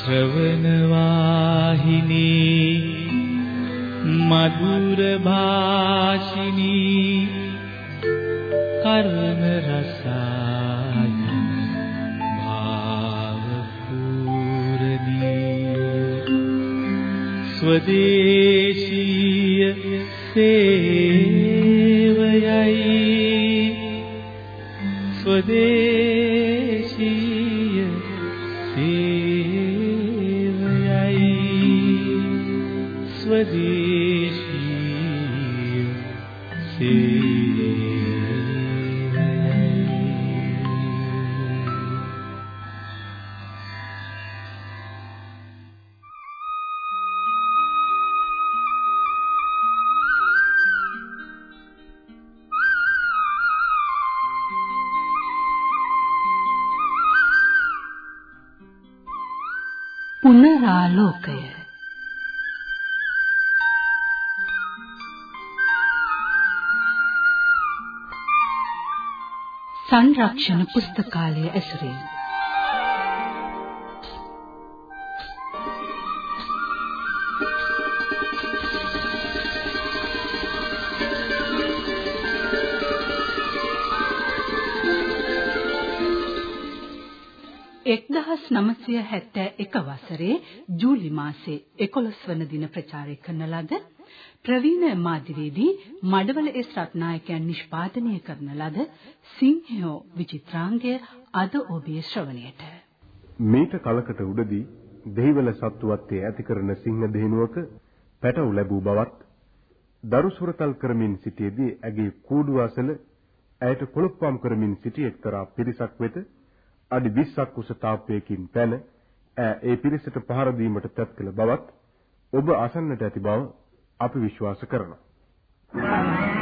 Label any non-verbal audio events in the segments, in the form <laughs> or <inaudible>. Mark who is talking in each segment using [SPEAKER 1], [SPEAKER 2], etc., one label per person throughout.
[SPEAKER 1] ශ්‍රවණ වාහිනී මధుර භාෂිනී කර්ම රසායන භාව පූරණී ස්වදේශීය සේවයයි ස්වදේශීය
[SPEAKER 2] පුනරාලෝකය සංරක්ෂණ පුස්තකාලය ඇසුරින් එක්දහස් නමසය හැත්තෑ එක වසරේ ජූලි මාසේ එකොළොස් වන දින ප්‍රචාරය කරන ලද ප්‍රවීණ මාධ්‍යවේදී මඩවල එස් රත්නායකයන් නිෂ්පාදනය කරන ලද සිංහයෝ විචිත්‍රාංගය අද ඔබේ ශ්‍රවණයට.
[SPEAKER 3] මීට කලකට උඩදී දෙහිවල සත්තුවත්තේ ඇති කරන සිංහ දෙහිනුවක පැටවු ලැබූ බවත් දරුසුරතල් කරමින් සිටියේදී ඇගේ කූඩුව අසල ඇයට කොළොප්පම් කරමින් සිටි එක්තරා පිරිසක් වෙත අඩි 20ක් උස තාප්පයකින් පැන ඈ ඒ පිරිසට පහර දීමට තත් කළ බවත් ඔබ අසන්නට ඇති බව අපි විශ්වාස කරනවා.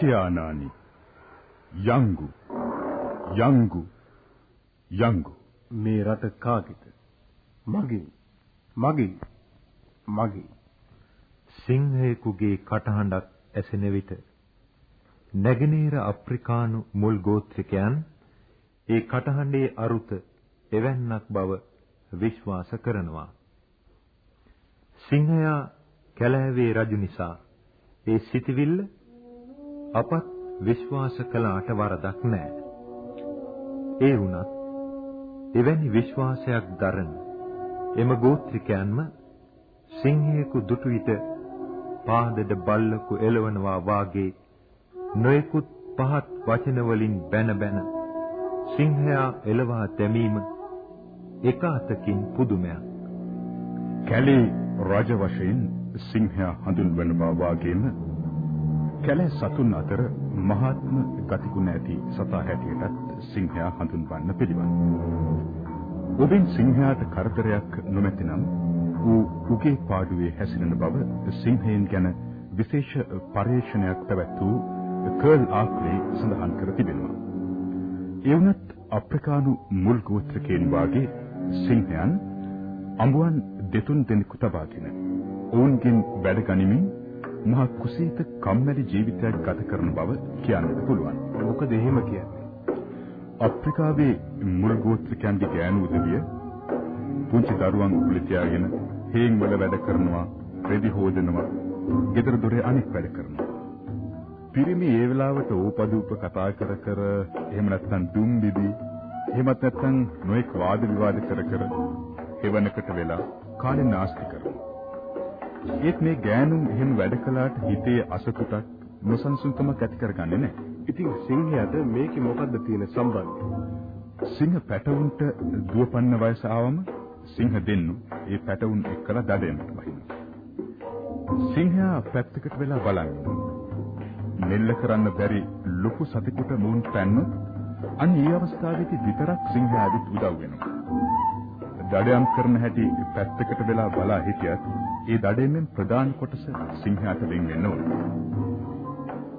[SPEAKER 4] නචයානානි යංගු යංගු යංගු
[SPEAKER 3] මේ රට කාගේද? මගේ. මගේ. මගේ.
[SPEAKER 5] සිංහයෙකුගේ කටහඬක් ඇසෙන විට නැගෙනහිර අප්‍රිකානු මුල් ගෝත්‍රිකයන් ඒ කටහඬේ අරුත එවැන්නක් බව විශ්වාස කරනවා. සිංහයා කැලෑවේ රජු නිසා ඒ සිටිවිල්ල අපත් විශ්වාස කළාට වරදක් නැහැ. ඒ වුණත් එවැනි විශ්වාසයක් දරන එම ගෝත්‍රිකයන්ම සිංහයෙකු දුටු විට පාදද බල්ලකු එලවනවා වාගේ නොයෙකුත් පහත් වචන වලින් බැන බැන සිංහයා එලවා දැමීම එක අතකින් පුදුමයක්.
[SPEAKER 4] කැලේ රජ වශයෙන් සිංහයා හඳුන්වනවා වාගේම කැලෑ සතුන් අතර මහාත්ම ගතිගුණ ඇති සතා හැටියටත් සිංහයා හඳුන්වන්න පිළිවන්. ඔබෙන් සිංහයාට කරදරයක් නොමැතිනම් ඌ උගේ පාඩුවේ හැසිරෙන බව සිංහයන් ගැන විශේෂ පර්යේෂණයක් පැවැත් වූ කර්ල් ආක්ලේ සඳහන් කර තිබෙනවා. ඒ වුණත් අප්‍රිකානු මුල් ගෝත්‍රිකයන් වාගේ සිංහයන් අඹුවන් දෙතුන් දෙනෙකු තබාගෙන ඔවුන්ගෙන් වැඩ ගනිමින් මහ කුසීත කම්මැලි ජීවිතයක් ගත කරන බව කියන්නට පුළුවන්.
[SPEAKER 3] මොකද එහෙම කියන්නේ?
[SPEAKER 4] අප්‍රිකාවේ මුල් ගෝත්‍රිකයන්ගේ ගෑනු උදවිය පුංචි දරුවන් උකුල තියාගෙන හේන් වල වැඩ කරනවා, රෙදි හොදනවා, ගෙදර දොරේ අනිත් වැඩ කරනවා. පිරිමි ඒ වෙලාවට ඕපදූප කතා කර කර එහෙම නැත්නම් දුම් බිබි එහෙමත් නැත්නම් නොඑක් වාද විවාද කර කර එවනකට වෙලා කාලේ නාස්ති කරනවා. ඒත් මේ ගෑනුන් එහෙම වැඩ කළාට හිතේ අසතුටක් නොසන්සුන්කමක් ඇති කරගන්නේ නැහැ.
[SPEAKER 3] ඉතින් සිංහයාට මේකේ මොකද්ද තියෙන සම්බන්ධය?
[SPEAKER 4] සිංහ පැටවුන්ට දුවපන්න වයස ආවම සිංහ දෙන්නු ඒ පැටවුන් එක්කලා දඩයමට වහිනවා. සිංහයා පැත්තකට වෙලා බලන් නෙල්ල කරන්න බැරි ලොකු සතෙකුට මුන් පැන්නොත් අන්න ඒ අවස්ථාවේදී විතරක් සිංහයාට උදව් වෙනවා. දඩයම් කරන හැටි පැත්තකට වෙලා බලා හිටියත් ඒ දඩයමෙන් ප්‍රධාන කොටස සිංහයාට වෙන් වෙන්න ඕන.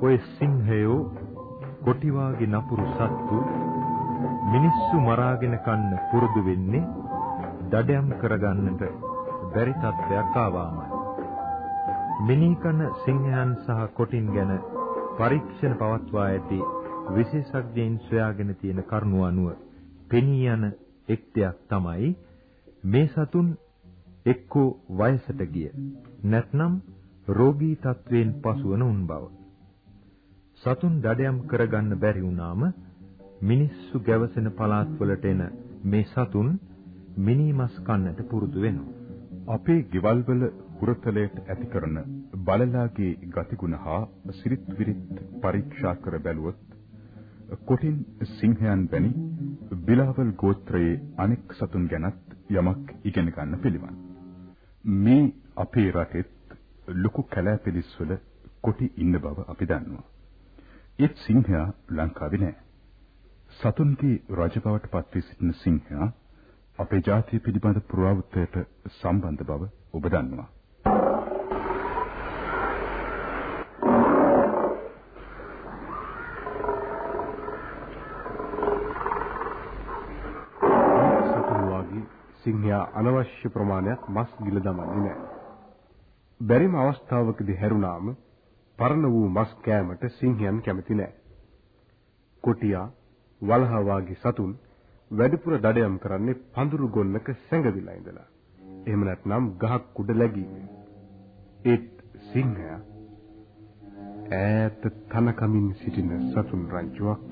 [SPEAKER 5] ඔය සිංහයෝ කොටි වාගේ නපුරු සත්තු මිනිස්සු මරාගෙන කන්න පුරුදු වෙන්නේ දඩයම් කරගන්නට බැරි තත්ත්වයක් ආවාමයි. මිනීකන සිංහයන් සහ කොටින් ගැන පරීක්ෂණ පවත්වා ඇති විශේෂඥයින් සොයාගෙන තියෙන කරුණු අනුව පෙනී යන එක් දෙයක් තමයි මේ සතුන් එක්කෝ වයසට ගිය නැත්නම් රෝගී තත්වයෙන් පසුවන උන් බව. සතුන් දඩයම් කරගන්න බැරි වුණාම මිනිස්සු ගැවසෙන පළාත්වලට එන මේ සතුන් මිනිමස් කන්නට පුරුදු වෙනවා.
[SPEAKER 4] අපේ ගෙවල් වල හුරතලයට ඇති කරන බලලාගේ ගතිගුණ හා සිරිත් විරිත් පරීක්ෂා කර බැලුවොත් කොටින් සිංහයන් වැනි බිලාවල් ගෝත්‍රයේ අනෙක් සතුන් ගැනත් යමක් ඉගෙන ගන්න පිළිවන්. මේ අපේ රටෙත් ලොකු කැලෑපෙලිස්වල කොටි ඉන්න බව අපි දන්නවා. ඒත් සිංහයා ලංකාවේ නෑ. සතුන්ගේ රජබවට පත් වී සිටින සිංහයා අපේ ජාතිය පිළිබඳ පුරාවෘත්තයට සම්බන්ධ බව ඔබ දන්නවා.
[SPEAKER 3] සතුන් වාගේ සිංහයා අනවශ්‍ය ප්‍රමාණයක් මස් ගිල දමන්නේ නැහැ. බැරිම අවස්ථාවකදී හැරුණාම පරණ වූ මස් කෑමට සිංහයන් කැමති නැහැ. කොටියා වලහා වාගේ සතුන් වැඩිපුර දඩයම් කරන්නේ පඳුරු ගොන්නක සැඟවිලා ඉඳලා. එහෙම නැත්නම් ගහක් උඩ läගීමෙන්. ඒත් සිංහයා ඈත තනකමින් සිටින සතුන් රංචුවක්.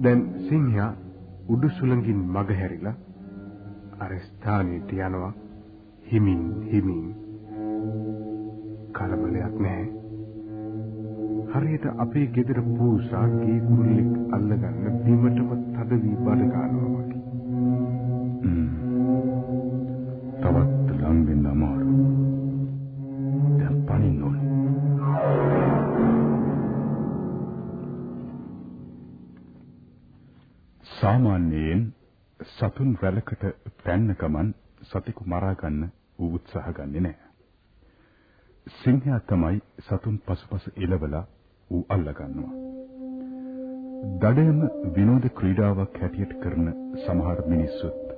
[SPEAKER 3] දැන් සිංහයා උඩු සුළඟින් මග හැරිලා අර ස්ථානෙට යනවා හිමින් හිමින් කලබලයක් නැහැ. හරියට අපේ ගෙදර පූසා ගේ කුරුල්ලෙක් අල්ලගන්න බිමටම තද වී බඩ ගන්නවා වගේ.
[SPEAKER 4] තවත් ලං වෙන්න අමාරු. දැන් පනින්න ඕනේ. සාමාන්‍යයෙන් සතුන් රැළකට පැන්න ගමන් සතෙකු මරා ගන්න ඌ උත්සාහ ගන්නෙ නැහැ. සිංහයා තමයි සතුන් පසුපස එළවලා ඌ අල්ලා ගන්නවා. දඩයම විනෝද ක්‍රීඩාවක් හැටියට කරන සමහර මිනිස්සුත්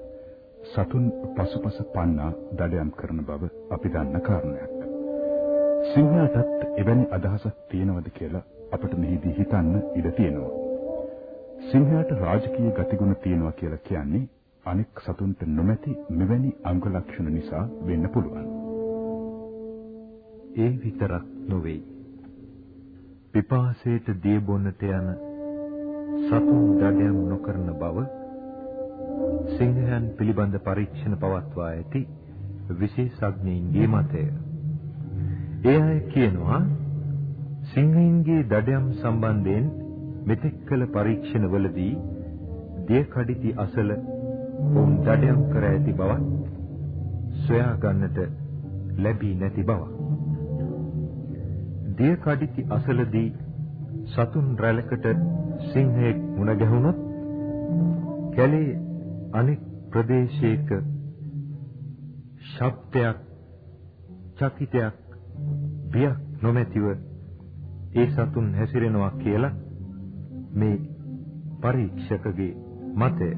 [SPEAKER 4] සතුන් පසුපස පන්නා දඩයම් කරන බව අපි දන්න කාරණයක්. සිංහයාටත් එවැනි අදහසක් තියෙනවද කියලා අපිට මෙහිදී හිතන්න ඉඩ තියෙනවා. සිංහයාට රාජකීය ගතිගුණ තියෙනවා කියලා කියන්නේ අනෙක් සතුන්ට නොමැති මෙවැනි අංග ලක්ෂණ නිසා වෙන්න පුළුවන්.
[SPEAKER 5] ඒ විතරක් නොවේ. පිපාසයට දී බොන්නට යන සතුන් දඩයම් නොකරන බව සිංහයන් පිළිබඳ පරීක්ෂණ පවත්වා ඇති විශේෂඥයින්ගේ මතය. ඒ අය කියනවා සිංහයින්ගේ දඩයම් සම්බන්ධයෙන් මෙතෙක් කළ පරීක්ෂණවලදී දිය කඩਿੱති අසල ඔවුන් දඩයම් කර ඇති බවත් සොයා ගන්නට ලැබී නැති බවක්. දිය කඩਿති අසලදී සතුන් රැළකට සිංහයෙක් මුණ ගැහුනොත් කැලේ අනෙක් ප්‍රදේශයක ශබ්දයක් චකිතයක් බියක් නොමැතිව ඒ සතුන් හැසිරෙනවා කියලා මේ පරීක්ෂකගේ මතය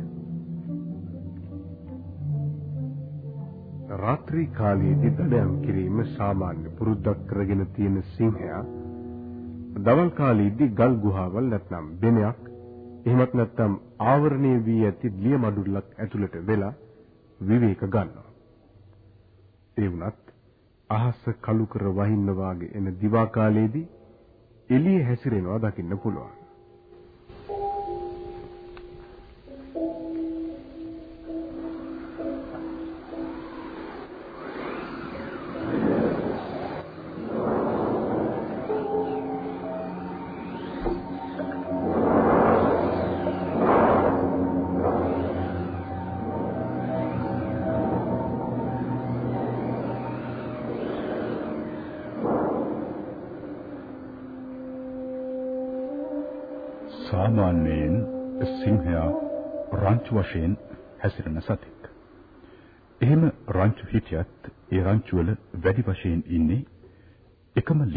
[SPEAKER 3] රාත්‍රී කාලයේදී දඩයම් කිරීම සාමාන්‍ය පුරුද්දක් කරගෙන තියෙන සිංහයා දවල් කාලයේදී ගල් ගුහාවල් නැත්නම් බෙනයක් එහෙමත් නැත්නම් ආවරණය වී ඇති ලිය මඩුල්ලක් ඇතුළට වෙලා විවේක ගන්නවා. ඒ වුණත් අහස කළු කර වහින්න වාගේ එන දිවා කාලයේදී එළිය හැසිරෙනවා දකින්න පුළුවන්.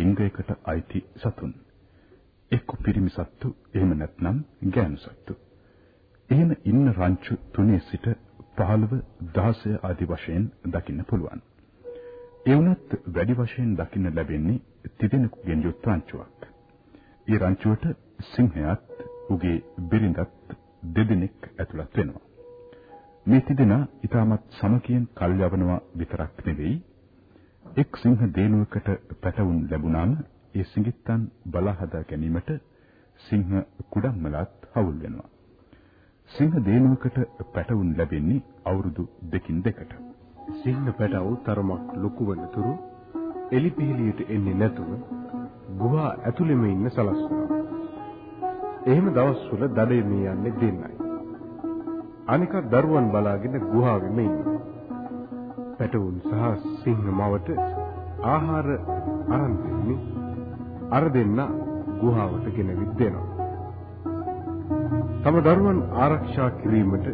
[SPEAKER 4] ලිංගයකට අයිති සතුන්. එක්ක පිරිමි සත්තු එහෙම නැත්නම් ගෑනු සත්තු. එහෙම ඉන්න රංචු තුනේ සිට 15 16 ආදි වශයෙන් දකින්න පුළුවන්. ඒ වුණත් වැඩි වශයෙන් දකින්න ලැබෙන්නේ තිදෙනෙකුගෙන් යුත් රංචුවක්. ඒ රංචුවට සිංහයාත් උගේ බිරිඳත් දෙදෙනෙක් ඇතුළත් වෙනවා. මේ තිදෙනා ඊටමත් සමකියෙන් කල් යවනවා විතරක් නෙවෙයි එක් සිංහ දේනුවකට පැටවුන් ලැබුණාම ඒ සිඟිත්තන් බලා හදා ගැනීමට සිංහ කුඩම්මලත් හවුල් වෙනවා. සිංහ දේනුවකට පැටවුන් ලැබෙන්නේ අවුරුදු දෙකින් දෙකට.
[SPEAKER 3] සිංහ පැටවු තරමක් ලොකු වනතුරු එලිපිහිලියට එන්නේ නැතුව ගුහා ඇතුළෙම ඉන්න සලස්වනවා. එහෙම දවස්වල දඩේමී යන්නේ දෙන්නයි. අනික දරුවන් බලාගෙන ගුහාවෙම ඉන්නවා. පැටවුන් සහ සිංහ මවට ආහාර අරන් දෙන්නේ අර දෙන්න ගුහාවට ගෙනවිත් දෙනවා. තම දරුවන් ආරක්ෂා කිරීමට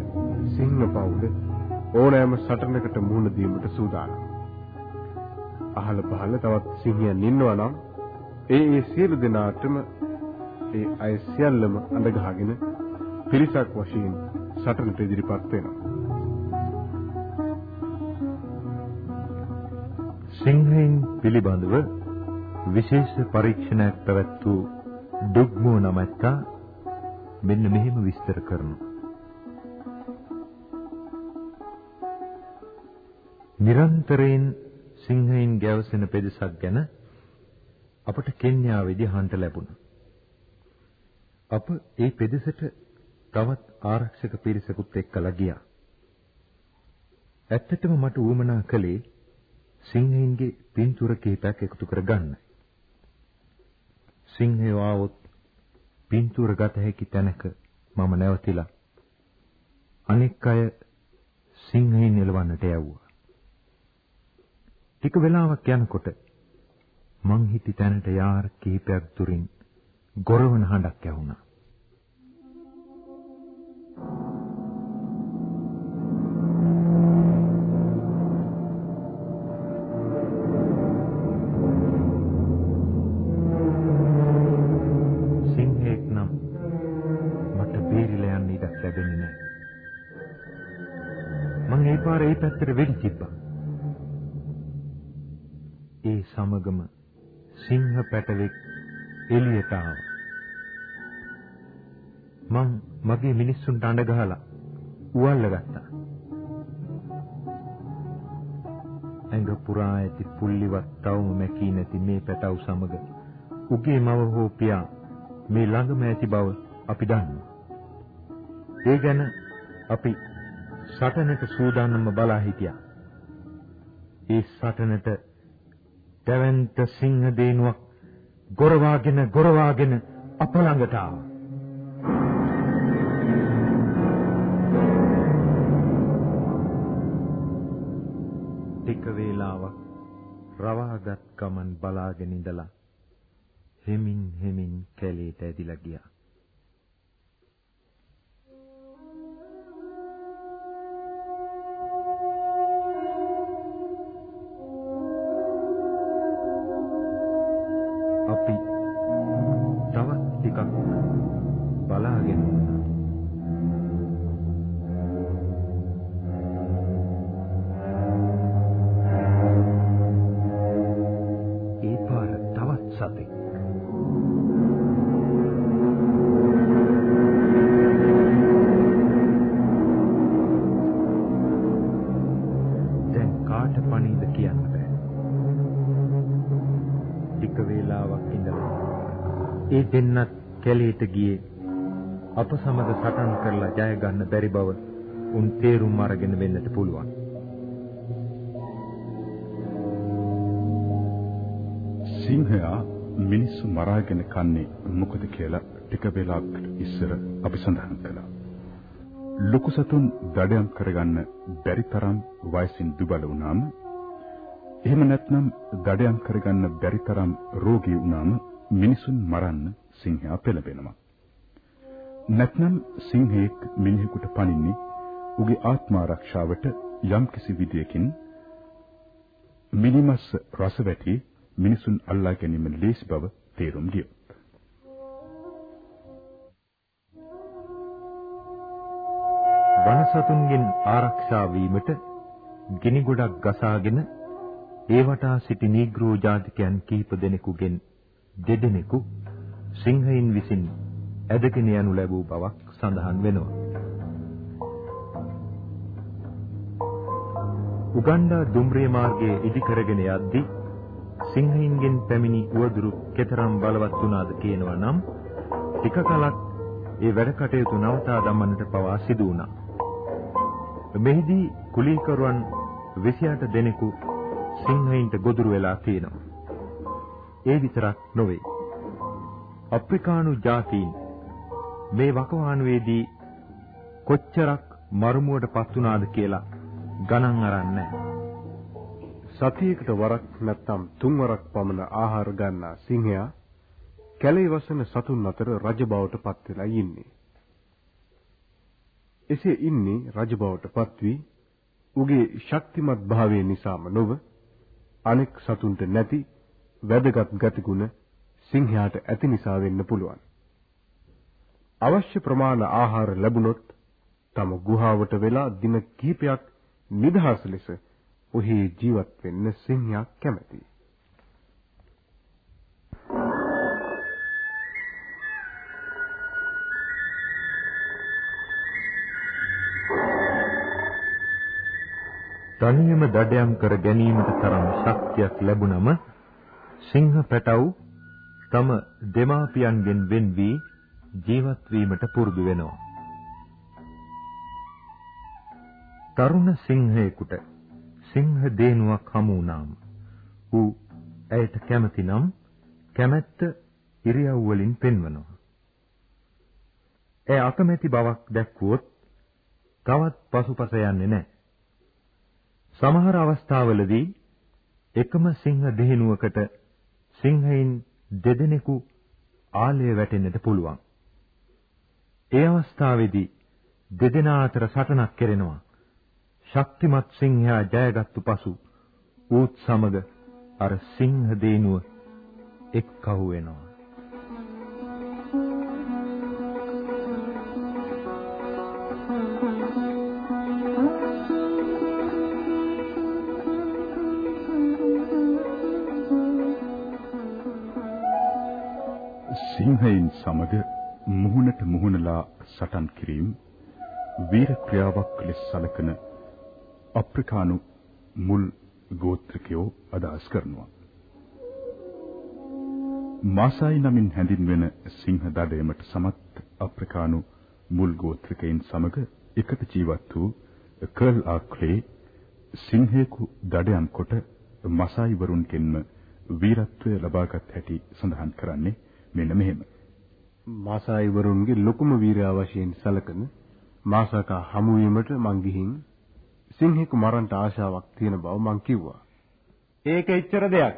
[SPEAKER 3] සිංහ පවුල ඕනෑම සටනකට මුහුණ දීමට සූදානම්. අහල පහල තවත් සිංහයන් ඉන්නවා නම් ඒ ඒ සියලු දෙනාටම ඒ අය සියල්ලම අඳ ගහගෙන පිරිසක් වශයෙන් සටනට ඉදිරිපත් වෙනවා.
[SPEAKER 5] සිංහයන් පිළිබඳව විශේෂ පරීක්ෂණයක් පැවැත් වූ ඩුග්මෝ නමැත්තා මෙන්න මෙහෙම විස්තර කරනවා. නිරන්තරයෙන් සිංහයන් ගැවසෙන පෙදෙසක් ගැන අපට කෙන්යාවේදී අහන්න ලැබුණා. අප ඒ පෙදෙසට තවත් ආරක්ෂක පිරිසකුත් එක්කලා ගියා. ඇත්තටම මට උවමනා කළේ සිංහයන්ගේ පින්තූර කිහිපයක් එකතු කරගන්නයි. සිංහයෝ ආවොත් පින්තූර ගත හැකි තැනක මම නැවතිලා අනෙක් අය සිංහයන් එලවන්නට යවුවා. ටික වෙලාවක් යනකොට මං හිටි තැනට යාර කිහිපයක් දුරින් ගොරවන හඬක් ඇහුණා. ඒ පාර ඒ පැත්තට වෙඩි තිබ්බා. ඒ සමගම සිංහ පැටවෙක් එළියට ආවා. මං මගේ මිනිස්සුන්ට අඬ ගහලා උවල්ල ගත්තා. ඇඟ පුරා ඇති පුල්ලිවත් තවම මැකී නැති මේ පැටව සමග උගේ මව හෝ පියා මේ ළඟම ඇති බව අපි දන්නවා. ඒ ගැන අපි සටනට සූදානම්ව බලා හිටියා. ඒ සටනට දැවැන්ත සිංහ දේනුවක් ගොරවාගෙන ගොරවාගෙන අප ළඟට ආවා. ටික වේලාවක් රවාගත් ගමන් බලාගෙන ඉඳලා හෙමින් හෙමින් කැලේට ඇදිලා ගියා. කැලේට ගියේ අප සමග සටන් කරලා ජය ගන්න බැරි බව උන් තේරුම් අරගෙන වෙන්නට පුළුවන්.
[SPEAKER 4] සිංහයා මිනිස්සු මරාගෙන කන්නේ මොකද කියලා ටික වෙලාවකට ඉස්සර අපි සඳහන් කළා. ලොකු සතුන් දඩයම් කරගන්න බැරි තරම් වයසින් දුබල වුණාම එහෙම නැත්නම් දඩයම් කරගන්න බැරි තරම් රෝගී වුණාම මිනිසුන් මරන්න සිංහයා පෙළඹෙනවා. නැත්නම් සිංහෙක් මිනිහෙකුට පනින්නේ උගේ ආත්ම ආරක්ෂාවට යම් කිසි විදියකින් මිනිමස් රස වැටි මිනිසුන් අල්ලා ගැනීම ලේසි බව තේරුම් ගියොත්.
[SPEAKER 5] වනසතුන්ගෙන් ආරක්ෂා වීමට ගිනි ගොඩක් ගසාගෙන ඒ වටා සිටි නීග්‍රෝ ජාතිකයන් කිහිප දෙනෙකුගෙන් දෙදෙනෙකු සිංහයින් විසින් ඇදගෙන යනු ලැබූ බවක් සඳහන් වෙනවා. උගණ්ඩා දුම්රිය මාර්ගයේ ඉදි කරගෙන යද්දී සිංහයින්ගෙන් පැමිණි උවදුරු කෙතරම් බලවත් වුණාද කියනවා නම් ටික කලක් ඒ වැඩ කටයුතු නවතා දමන්නට පවා සිදු වුණා. මෙහිදී කුලීකරුවන් 28 දෙනෙකු සිංහයින්ට ගොදුරු වෙලා තියෙනවා. ඒ විතරක් නොවේ. අප්‍රිකානු ජාතීන් මේ වකවානුවේදී කොච්චරක් මරුමුවටපත් වුණාද කියලා ගණන් අරන් නැහැ.
[SPEAKER 3] සතියකට වරක් නැත්නම් තුන් වරක් පමණ ආහාර ගන්නා සිංහයා කැලේ වසන සතුන් අතර රජ බවට පත් වෙලා ඉන්නේ. එසේ ඉන්නේ රජ බවට පත් වී උගේ ශක්තිමත් භාවය නිසාම නොව අනෙක් සතුන්ට නැති වැදගත් ගතිගුණ සිංහයාට ඇති නිසා වෙන්න පුළුවන්. අවශ්‍ය ප්‍රමාණ ආහාර ලැබුණොත් තම ගුහාවට වෙලා දින කිහිපයක් නිදහස් ලෙස ඔහි ජීවත් වෙන්න සිංහයා කැමතියි.
[SPEAKER 5] තනියම දඩයම් කර ගැනීමට තරම් ශක්තියක් ලැබුණම සිංහ පැටව් තම දෙමාපියන්ගෙන් වෙන් වී ජීවත් වීමට පුරුදු වෙනවා. තරුණ සිංහයෙකුට සිංහ දේනුවක් හමු වුණාම ඌ ඇයට කැමති නම් කැමැත්ත ඉරියව් වලින් පෙන්වනවා. ඒ අකමැති බවක් දැක්වුවොත් තවත් පසුපස යන්නේ නැහැ. සමහර අවස්ථාවලදී එකම සිංහ දෙහිනුවකට සිංහයින් දෙදෙනෙකු ආලය වැටෙන්නට පුළුවන්. ඒ අවස්ථාවේදී දෙදෙනා අතර සටනක් කෙරෙනවා. ශක්තිමත් සිංහයා ජයගත්තු පසු ඌත් සමග අර සිංහ දේනුව එක්කහුව වෙනවා.
[SPEAKER 4] සමග මුහුණට මුහුණලා සටන් කිරීම වීර ක්‍රියාවක් ලෙස සැලකෙන අප්‍රිකානු මුල් ගෝත්‍රිකයෝ අදහස් කරනවා. මාසායි නමින් හැඳින්වෙන සිංහ දඩයමට සමත් අප්‍රිකානු මුල් ගෝත්‍රිකයින් සමග එකට ජීවත් වූ කර්ල් ආක්ලේ සිංහෙකු දඩයම් කොට මසායි වරුන්ගෙන්ම වීරත්වය ලබාගත් හැටි සඳහන් කරන්නේ මෙන්න මෙහෙම.
[SPEAKER 3] මාසායි වරුන්ගේ ලොකුම වීරයා වශයෙන් සැලකෙන මාසකා හමු වීමට මං ගිහින් සිංහෙකු මරන්න ආශාවක් තියෙන බව මං කිව්වා.
[SPEAKER 6] ඒක එච්චර දෙයක්.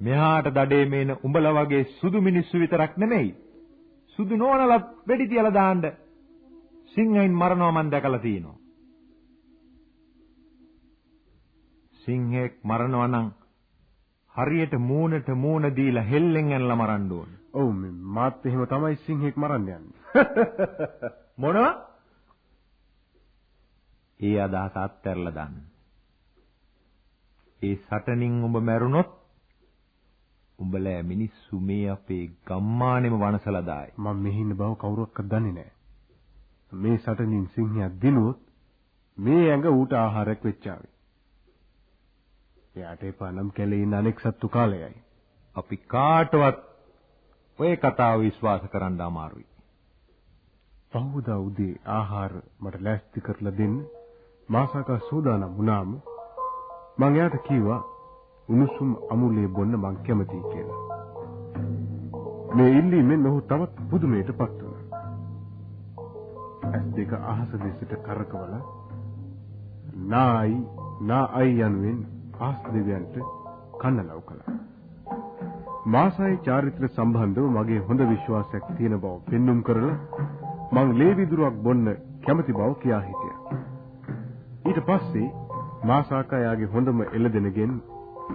[SPEAKER 5] මෙහාට දඩේ මේන උඹලා වගේ සුදු මිනිස්සු විතරක් නෙමෙයි. සුදු නෝනලත් වෙඩි තියලා දාන්න සිංහයින් මරනවා මන් දැකලා තියෙනවා. සිංහෙක් මරනවා නම් හරියට මූණට මූණ දීලා හෙල්ලෙන් ඇනලා මරන්න ඕන.
[SPEAKER 3] ඔව් මාත් එහෙම තමයි සිංහෙක් මරන්න යන්නේ. <laughs>
[SPEAKER 5] මොනවා? ඒ අදහස අත්හැරලා දාන්න. ඒ සටනින් උඹ මැරුණොත් උඹලා මිනිස්සු මේ අපේ ගම්මානෙම වනසලා දායි.
[SPEAKER 3] මම මෙහි ඉන්න බව කවුරුවක්වත් දන්නේ නැහැ. මේ සටනින් සිංහයා දිනුවොත් මේ ඇඟ ඌට ආහාරයක් වෙච්චාවේ. එයාට එපා නම් කැලේ ඉන්න අනෙක් සත්තු කාලයයි.
[SPEAKER 5] අපි කාටවත් ඔය කතාව විශ්වාස කරන්න අමාරුයි.
[SPEAKER 3] පහුදා උදේ ආහාර මට ලෑස්ති කරලා දෙන්න මාසාකා සූදානම් වුණාම මං එයාට කිව්වා උණුසුම් අමුලේ බොන්න මං කැමතියි කියලා. මේ ඉල්ලීමෙන් ඔහු තවත් පුදුමයටපත් වුණා. ඇස් දෙක අහස දෙසට කරකවලා නායි නායි යනුවෙන් ආස් දෙවියන්ට කන්නලව් කළා. මාසයි චාරිත්‍ර සම්බන්ධව මගේ හොඳ විශ්වාසයක් තියෙන බව පෙන්눔 කරලා මං ලේ විදුරුවක් බොන්න කැමති බව කියා හිටියා. ඊට පස්සේ මාසාකා යාගේ හොඳම එළදෙනගෙන්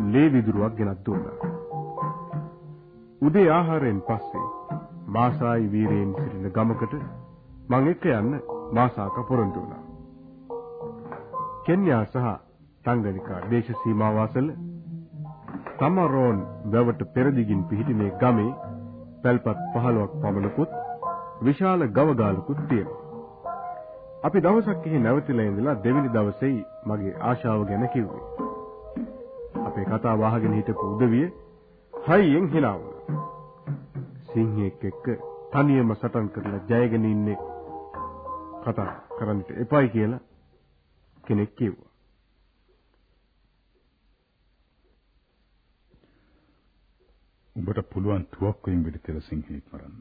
[SPEAKER 3] ලේ විදුරුවක් ගෙනත් දුන්නා. උදේ ආහාරයෙන් පස්සේ මාසායි වීරයෙන් සිටින ගමකට මං එක්ක යන්න මාසාක පොරොන්දු වුණා. කෙන්යා සහ තංගනිකා දේශ සීමාව අසල තමරෝන් වැවට පෙරදිගින් පිහිටි මේ ගමේ පැල්පත් 15ක් පමණකුත් විශාල ගවගාලකුත් තියෙනවා. අපි දවසක් එහි නැවතිලා ඉඳලා දෙවෙනි දවසේ මගේ ආශාව ගැන කිව්වේ. අපේ කතාව අහගෙන හිටපු උදවිය හයියෙන් hina වුණා. සිංහෙක් එක්ක තනියම සටන් කරලා ජයගෙන ඉන්නේ කතා කරන්නට එපයි කියලා කෙනෙක් කිව්වා.
[SPEAKER 4] උඹට පුළුවන් තුවක්කුවෙන් වෙඩිතල සිංහෙක් මරන්න.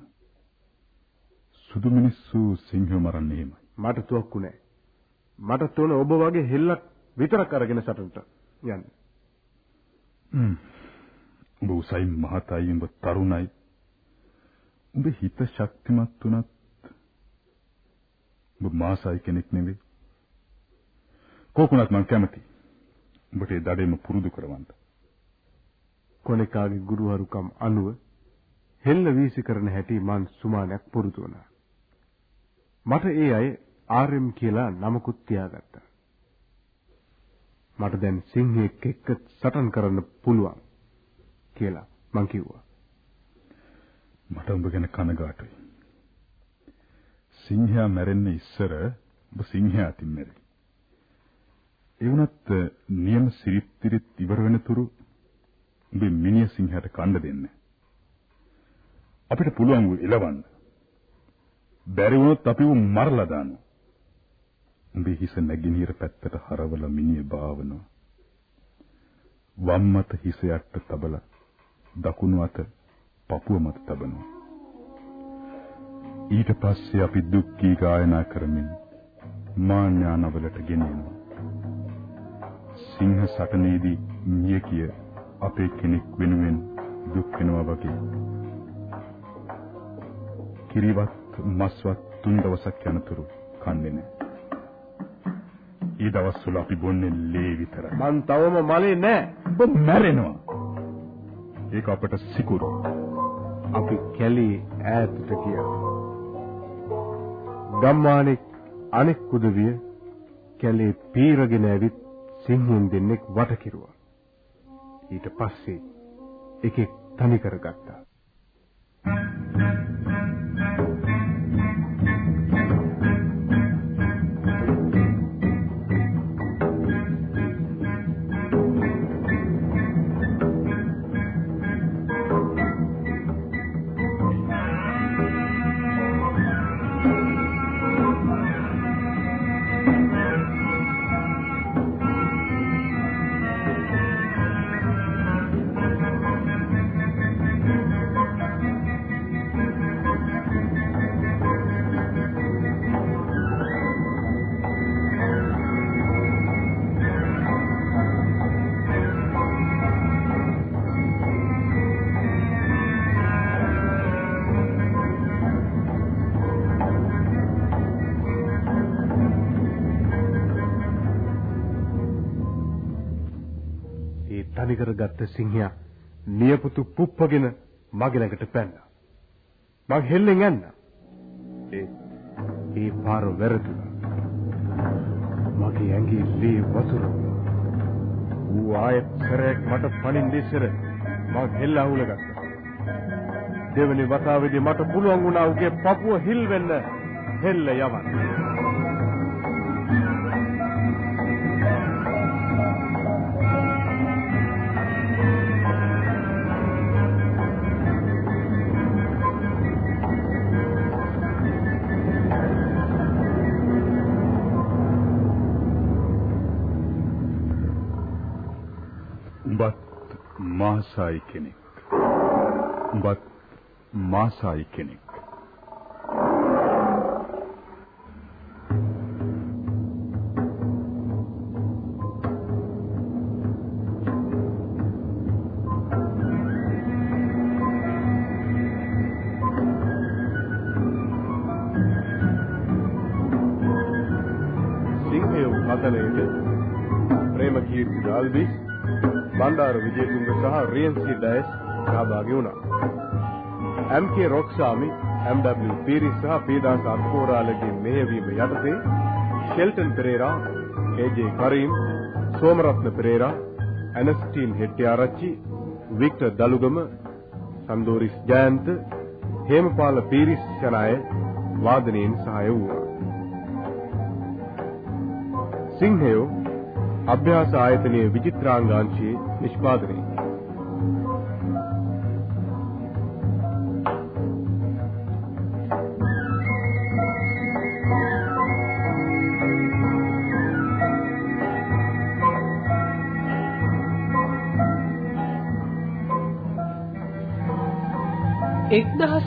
[SPEAKER 4] සුදු මිනිස්සු සිංහව මරන්නේ එහෙමයි.
[SPEAKER 3] මට තුවක්කු නැහැ. මට තෝන ඔබ වගේ හෙල්ලක් විතරක් අරගෙන සටනට යන්න.
[SPEAKER 4] හ්ම්. උඹ උසයි මහතයි උඹ තරුණයි. උඹ හිත ශක්තිමත් උනත් උඹ මාසයි කෙනෙක් නෙවෙයි. කොකුණත් මං කැමති. උඹට ඒ දඩේම පුරුදු කරවන්න.
[SPEAKER 3] කොනිකාගේ ගුරුවරුකම් අනුව හෙල්ල වීසි කරන හැටි මං සුමානයක් පුරුදු වුණා. මට ඒ අය ආර්.එම්. කියලා නමකුත් තියාගත්තා. මට දැන් සිංහෙක් එක්ක සටන් කරන්න පුළුවන් කියලා මං කිව්වා.
[SPEAKER 4] මට උඹ ගැන කනගාටුයි. සිංහයා මැරෙන්න ඉස්සර ඔබ සිංහයා අතින් මැරෙයි. ඒ වුණත් නියම සිරිත්තිරිත් ඉවර වෙනතුරු උඹ මිනිහ සිංහයාට කන්න දෙන්න. අපිට පුළුවන් වූ එලවන්න. බැරි වුණොත් අපිව මරලා දානවා. උඹේ හිස නැගිනීර පැත්තට හරවලා මිනිහ බාවනවා. වම් මත හිස යට තබලා දකුණු අත පපුව මත තබනවා. ඊට පස්සේ අපි දුක් කී ගායනා කරමින් මාඥානවලට ගෙනෙනවා. සිංහ සටනේදී මිය කිය අපේ කෙනෙක් වෙනුවෙන් දුක් වෙනවා වගේ. කිරිවත් මස්වත් තුන් දවසක් යනතුරු කන්නේ නැහැ. ඊ දවස්වල අපි බොන්නේ ලේ විතරයි.
[SPEAKER 3] මං තවම මලේ නෑ.
[SPEAKER 4] ඔබ මැරෙනවා. ඒක අපට සිකුරු.
[SPEAKER 3] අපි කැලේ ඈතට ගියා. ගම්මානේ අනෙක් උදවිය කැලේ පීරගෙන ඇවිත් සිංහෙන් දෙන්නෙක් වට කිරුවා. ඊට පස්සේ එකෙක් තනි කරගත්තා. තනි කරගත්ත සිංහයා නියපොතු පුප්පගෙන මගේ ළඟට පැන්නා. මං හෙල්ලෙන් යන්න. ඒ ඒ පාර වැරදුනා. මගේ ඇඟේ ලේ වතුර ඌ ආයෙත් සරයක් මට පණින් දෙසර මං හෙල්ල අහුල ගත්තා. දෙවනි වතාවේදී මට පුළුවන් වුණා ඌගේ පපුව හිල් වෙන්න හෙල්ල යවන්න.
[SPEAKER 4] මාසයි කෙනෙක්. උඹත් මාසයි කෙනෙක්.
[SPEAKER 3] විජේතුංග සහ රියන්සි ඩයස් සහභාගී වුණා. එම්.කේ රොක්සාමි, එම්.ඩබ්ලිව් පීරිස් සහ පීදාස් අත්කෝරාලගේ මෙහෙයවීම යටතේ Shelton Perera, A J Karim, Somaratne Perera, Anestin Hettiarachchi, Victor Dalugama, Sandoris Jayantha, Hemapala Peiris යන අය වාදනයෙන් සහාය වුණා. සිංහයෝ අභ්‍යාස ආයතනයේ විචිත්‍රාංගාංශයේ නිෂ්පාදනය.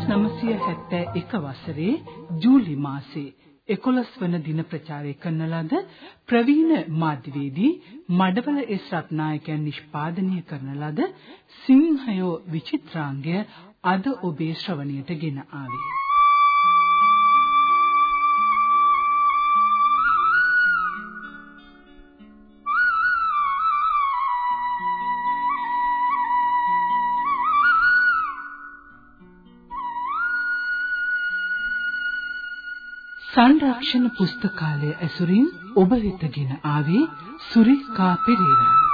[SPEAKER 2] එක්දහස් නමසය හැත්තෑ එක වසරේ ජූලි මාසේ එකොළොස් වන දින ප්‍රචාරය කරන ලද ප්‍රවීණ මාධ්‍යවේදී මඩවල එස් රත්නායකයන් නිෂ්පාදනය කරන ලද සිංහයෝ විචිත්‍රාංගය අද ඔබේ ශ්‍රවණයට ගෙන ආවේ. සංරක්ෂණ පුස්තකාලය ඇසුරින් ඔබ වෙතගෙන ආවේ සුරේකා පෙරේරා.